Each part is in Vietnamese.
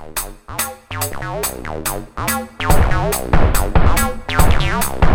Thank you.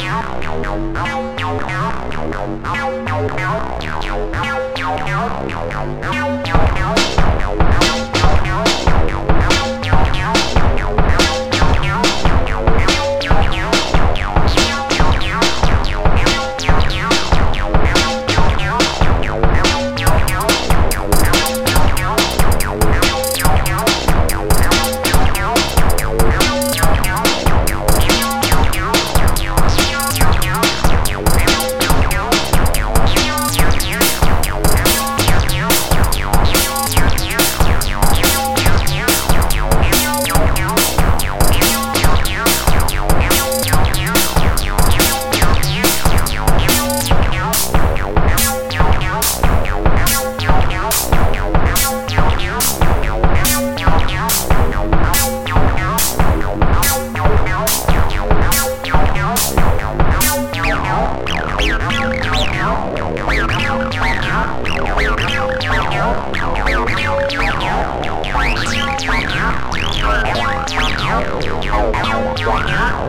No. Wow.